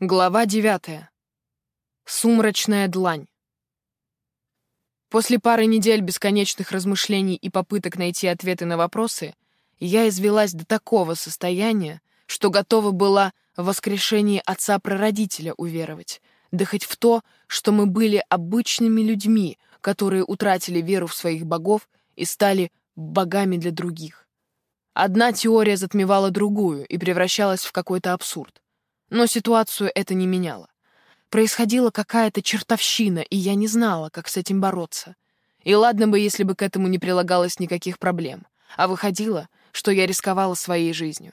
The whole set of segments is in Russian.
Глава девятая. Сумрачная длань. После пары недель бесконечных размышлений и попыток найти ответы на вопросы, я извелась до такого состояния, что готова была в воскрешении отца-прародителя уверовать, да хоть в то, что мы были обычными людьми, которые утратили веру в своих богов и стали богами для других. Одна теория затмевала другую и превращалась в какой-то абсурд. Но ситуацию это не меняло. Происходила какая-то чертовщина, и я не знала, как с этим бороться. И ладно бы, если бы к этому не прилагалось никаких проблем. А выходило, что я рисковала своей жизнью.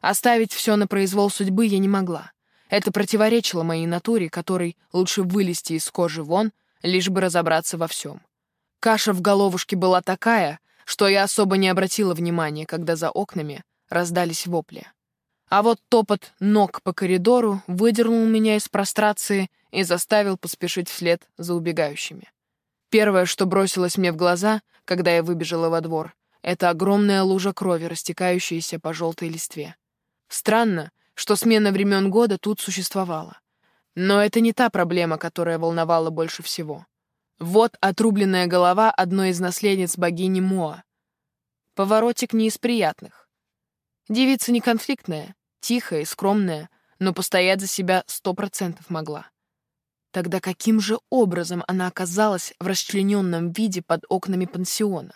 Оставить все на произвол судьбы я не могла. Это противоречило моей натуре, которой лучше вылезти из кожи вон, лишь бы разобраться во всем. Каша в головушке была такая, что я особо не обратила внимания, когда за окнами раздались вопли. А вот топот ног по коридору выдернул меня из прострации и заставил поспешить вслед за убегающими. Первое, что бросилось мне в глаза, когда я выбежала во двор, это огромная лужа крови, растекающаяся по желтой листве. Странно, что смена времен года тут существовала. Но это не та проблема, которая волновала больше всего. Вот отрубленная голова одной из наследниц богини Моа. Поворотик не из приятных. Девица не конфликтная, Тихая и скромная, но постоять за себя сто процентов могла. Тогда каким же образом она оказалась в расчлененном виде под окнами пансиона?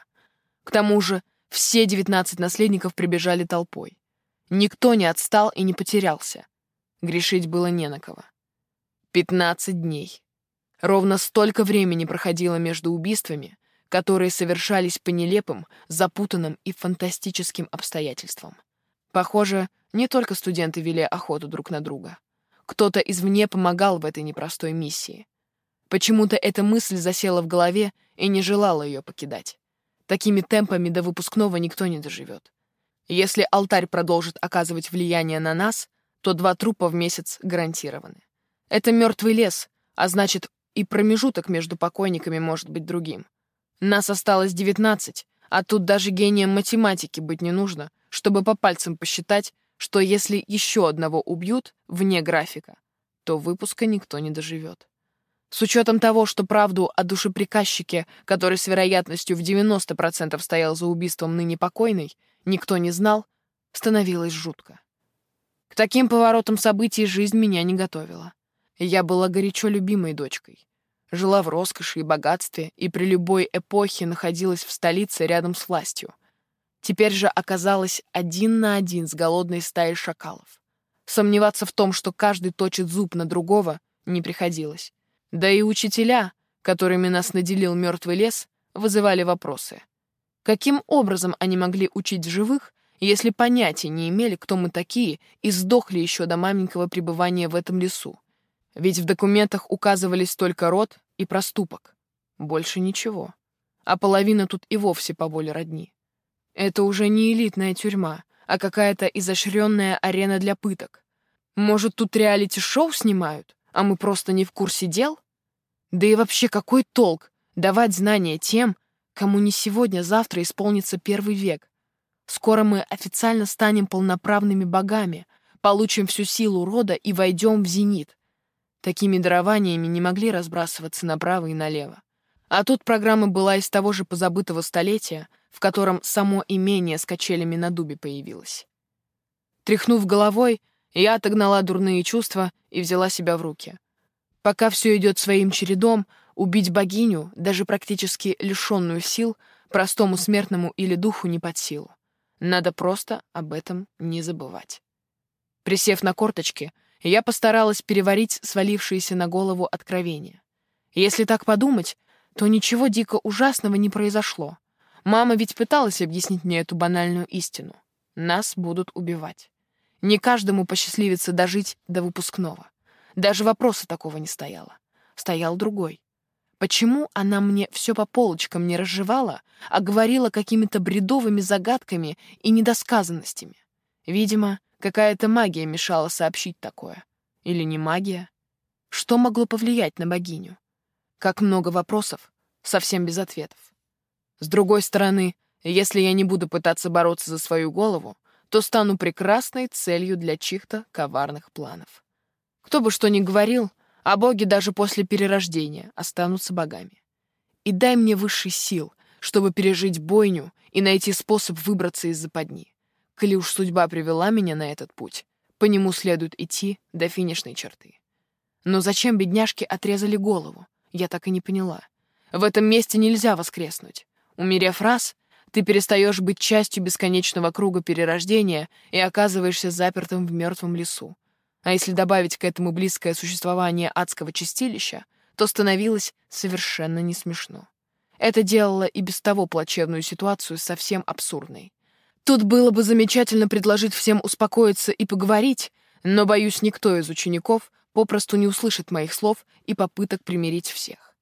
К тому же все девятнадцать наследников прибежали толпой. Никто не отстал и не потерялся. Грешить было не на кого. Пятнадцать дней. Ровно столько времени проходило между убийствами, которые совершались по нелепым, запутанным и фантастическим обстоятельствам. Похоже, не только студенты вели охоту друг на друга. Кто-то извне помогал в этой непростой миссии. Почему-то эта мысль засела в голове и не желала ее покидать. Такими темпами до выпускного никто не доживет. Если алтарь продолжит оказывать влияние на нас, то два трупа в месяц гарантированы. Это мертвый лес, а значит, и промежуток между покойниками может быть другим. Нас осталось девятнадцать, а тут даже гением математики быть не нужно, чтобы по пальцам посчитать, что если еще одного убьют вне графика, то выпуска никто не доживет. С учетом того, что правду о душеприказчике, который с вероятностью в 90% стоял за убийством ныне покойной, никто не знал, становилось жутко. К таким поворотам событий жизнь меня не готовила. Я была горячо любимой дочкой. Жила в роскоши и богатстве и при любой эпохе находилась в столице рядом с властью. Теперь же оказалась один на один с голодной стаей шакалов. Сомневаться в том, что каждый точит зуб на другого, не приходилось. Да и учителя, которыми нас наделил мертвый лес, вызывали вопросы. Каким образом они могли учить живых, если понятия не имели, кто мы такие, и сдохли еще до маленького пребывания в этом лесу? Ведь в документах указывались только род и проступок. Больше ничего. А половина тут и вовсе по воле родни. Это уже не элитная тюрьма, а какая-то изощренная арена для пыток. Может, тут реалити-шоу снимают, а мы просто не в курсе дел? Да и вообще, какой толк давать знания тем, кому не сегодня-завтра исполнится первый век? Скоро мы официально станем полноправными богами, получим всю силу рода и войдем в зенит. Такими дарованиями не могли разбрасываться направо и налево. А тут программа была из того же позабытого столетия — в котором само имение с качелями на дубе появилось. Тряхнув головой, я отогнала дурные чувства и взяла себя в руки. Пока все идет своим чередом, убить богиню, даже практически лишенную сил, простому смертному или духу не под силу. Надо просто об этом не забывать. Присев на корточки, я постаралась переварить свалившееся на голову откровение. Если так подумать, то ничего дико ужасного не произошло. Мама ведь пыталась объяснить мне эту банальную истину. Нас будут убивать. Не каждому посчастливится дожить до выпускного. Даже вопроса такого не стояло. Стоял другой. Почему она мне все по полочкам не разжевала, а говорила какими-то бредовыми загадками и недосказанностями? Видимо, какая-то магия мешала сообщить такое. Или не магия? Что могло повлиять на богиню? Как много вопросов, совсем без ответов. С другой стороны, если я не буду пытаться бороться за свою голову, то стану прекрасной целью для чьих-то коварных планов. Кто бы что ни говорил, а боги даже после перерождения останутся богами. И дай мне высший сил, чтобы пережить бойню и найти способ выбраться из западни. Коли уж судьба привела меня на этот путь, по нему следует идти до финишной черты. Но зачем бедняжки отрезали голову? Я так и не поняла. В этом месте нельзя воскреснуть. Умерев раз, ты перестаешь быть частью бесконечного круга перерождения и оказываешься запертым в мертвом лесу. А если добавить к этому близкое существование адского чистилища, то становилось совершенно не смешно. Это делало и без того плачевную ситуацию совсем абсурдной. Тут было бы замечательно предложить всем успокоиться и поговорить, но, боюсь, никто из учеников попросту не услышит моих слов и попыток примирить всех.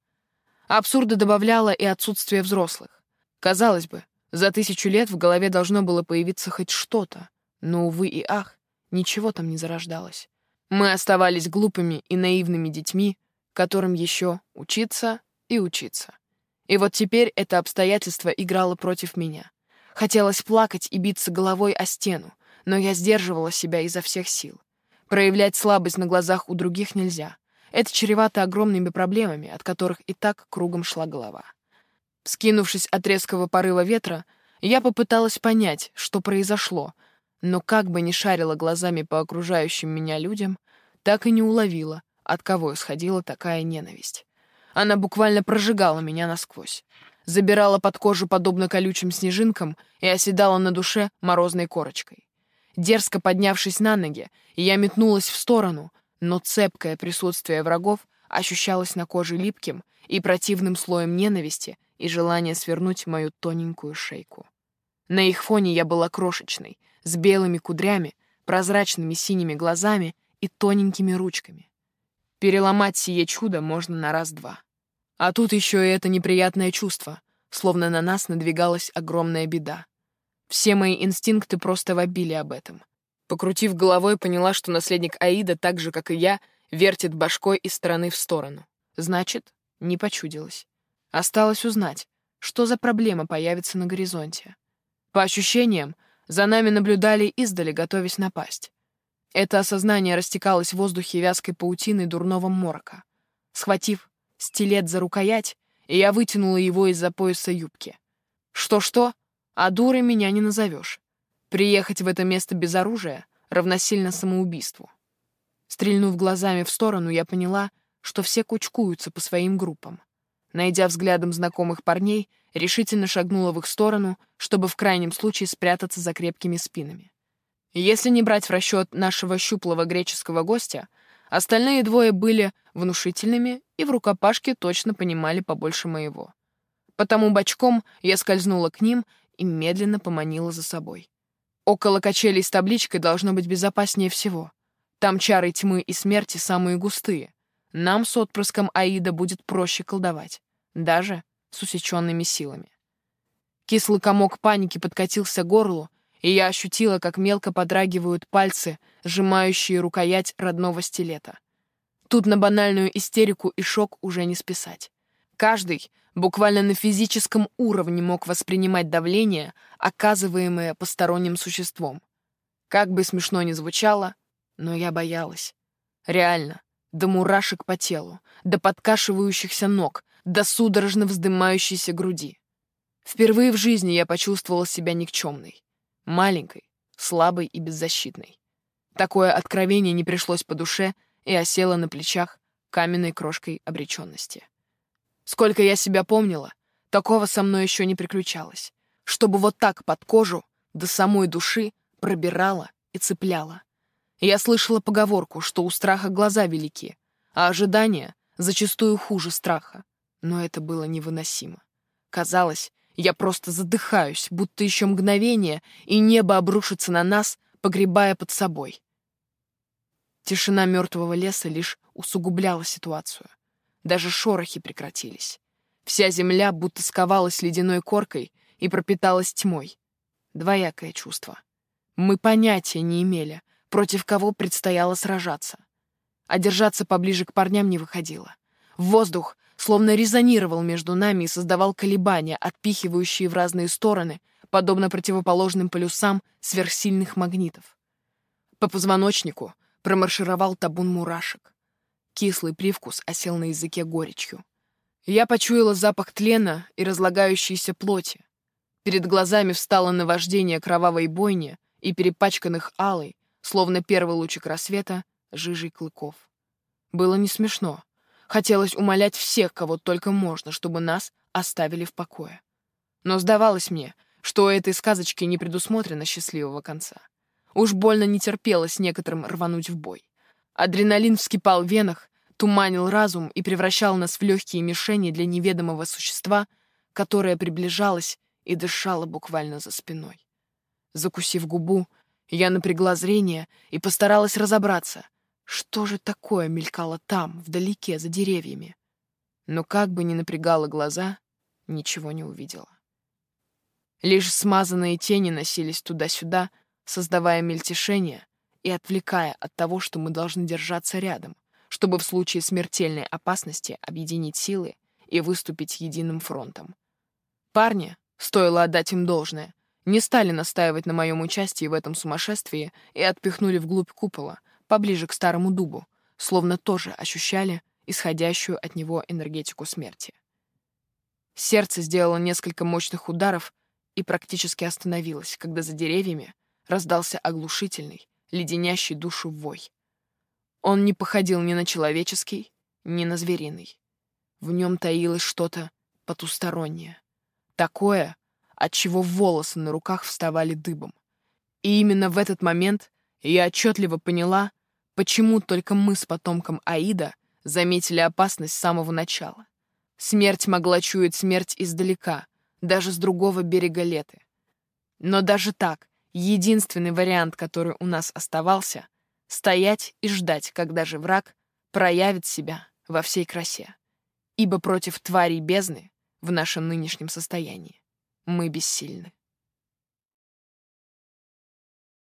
Абсурда добавляло и отсутствие взрослых. Казалось бы, за тысячу лет в голове должно было появиться хоть что-то, но, увы и ах, ничего там не зарождалось. Мы оставались глупыми и наивными детьми, которым еще учиться и учиться. И вот теперь это обстоятельство играло против меня. Хотелось плакать и биться головой о стену, но я сдерживала себя изо всех сил. Проявлять слабость на глазах у других нельзя. Это чревато огромными проблемами, от которых и так кругом шла голова. Скинувшись от резкого порыва ветра, я попыталась понять, что произошло, но как бы ни шарила глазами по окружающим меня людям, так и не уловила, от кого исходила такая ненависть. Она буквально прожигала меня насквозь забирала под кожу подобно колючим снежинкам и оседала на душе морозной корочкой. Дерзко поднявшись на ноги, я метнулась в сторону, но цепкое присутствие врагов ощущалось на коже липким и противным слоем ненависти и желания свернуть мою тоненькую шейку. На их фоне я была крошечной, с белыми кудрями, прозрачными синими глазами и тоненькими ручками. Переломать сие чудо можно на раз-два. А тут еще и это неприятное чувство, словно на нас надвигалась огромная беда. Все мои инстинкты просто вобили об этом. Покрутив головой, поняла, что наследник Аида, так же, как и я, вертит башкой из стороны в сторону. Значит, не почудилось. Осталось узнать, что за проблема появится на горизонте. По ощущениям, за нами наблюдали издали, готовясь напасть. Это осознание растекалось в воздухе вязкой паутиной дурного морока. Схватив стилет за рукоять, я вытянула его из-за пояса юбки. Что-что, а дурой меня не назовешь. Приехать в это место без оружия равносильно самоубийству. Стрельнув глазами в сторону, я поняла, что все кучкуются по своим группам. Найдя взглядом знакомых парней, решительно шагнула в их сторону, чтобы в крайнем случае спрятаться за крепкими спинами. Если не брать в расчет нашего щуплого греческого гостя, Остальные двое были внушительными и в рукопашке точно понимали побольше моего. Потому бочком я скользнула к ним и медленно поманила за собой. Около качелей с табличкой должно быть безопаснее всего. Там чары тьмы и смерти самые густые. Нам с отпрыском Аида будет проще колдовать, даже с усеченными силами. Кислый комок паники подкатился к горлу, и я ощутила, как мелко подрагивают пальцы, сжимающие рукоять родного стилета. Тут на банальную истерику и шок уже не списать. Каждый буквально на физическом уровне мог воспринимать давление, оказываемое посторонним существом. Как бы смешно ни звучало, но я боялась. Реально, до мурашек по телу, до подкашивающихся ног, до судорожно вздымающейся груди. Впервые в жизни я почувствовала себя никчемной. Маленькой, слабой и беззащитной. Такое откровение не пришлось по душе и осело на плечах каменной крошкой обреченности. Сколько я себя помнила, такого со мной еще не приключалось, чтобы вот так под кожу до самой души пробирала и цепляла. Я слышала поговорку, что у страха глаза велики, а ожидания зачастую хуже страха, но это было невыносимо. Казалось, я просто задыхаюсь, будто еще мгновение, и небо обрушится на нас, погребая под собой. Тишина мертвого леса лишь усугубляла ситуацию. Даже шорохи прекратились. Вся земля будто сковалась ледяной коркой и пропиталась тьмой. Двоякое чувство. Мы понятия не имели, против кого предстояло сражаться. А держаться поближе к парням не выходило. Воздух словно резонировал между нами и создавал колебания, отпихивающие в разные стороны, подобно противоположным полюсам сверхсильных магнитов. По позвоночнику промаршировал табун мурашек. Кислый привкус осел на языке горечью. Я почуяла запах тлена и разлагающейся плоти. Перед глазами встало наваждение кровавой бойни и перепачканных алой, словно первый лучик рассвета, жижей клыков. Было не смешно. Хотелось умолять всех, кого только можно, чтобы нас оставили в покое. Но сдавалось мне, что у этой сказочки не предусмотрено счастливого конца. Уж больно не терпелось некоторым рвануть в бой. Адреналин вскипал в венах, туманил разум и превращал нас в легкие мишени для неведомого существа, которое приближалось и дышало буквально за спиной. Закусив губу, я напрягла зрение и постаралась разобраться, что же такое мелькало там, вдалеке, за деревьями. Но как бы ни напрягала глаза, ничего не увидела. Лишь смазанные тени носились туда-сюда, создавая мельтешение и отвлекая от того, что мы должны держаться рядом, чтобы в случае смертельной опасности объединить силы и выступить единым фронтом. Парни, стоило отдать им должное, не стали настаивать на моем участии в этом сумасшествии и отпихнули вглубь купола, поближе к старому дубу, словно тоже ощущали исходящую от него энергетику смерти. Сердце сделало несколько мощных ударов и практически остановилось, когда за деревьями раздался оглушительный, леденящий душу вой. Он не походил ни на человеческий, ни на звериный. В нем таилось что-то потустороннее. Такое, от чего волосы на руках вставали дыбом. И именно в этот момент я отчетливо поняла, почему только мы с потомком Аида заметили опасность с самого начала. Смерть могла чуять смерть издалека, даже с другого берега Леты. Но даже так, единственный вариант, который у нас оставался — стоять и ждать, когда же враг проявит себя во всей красе. Ибо против тварей бездны в нашем нынешнем состоянии мы бессильны.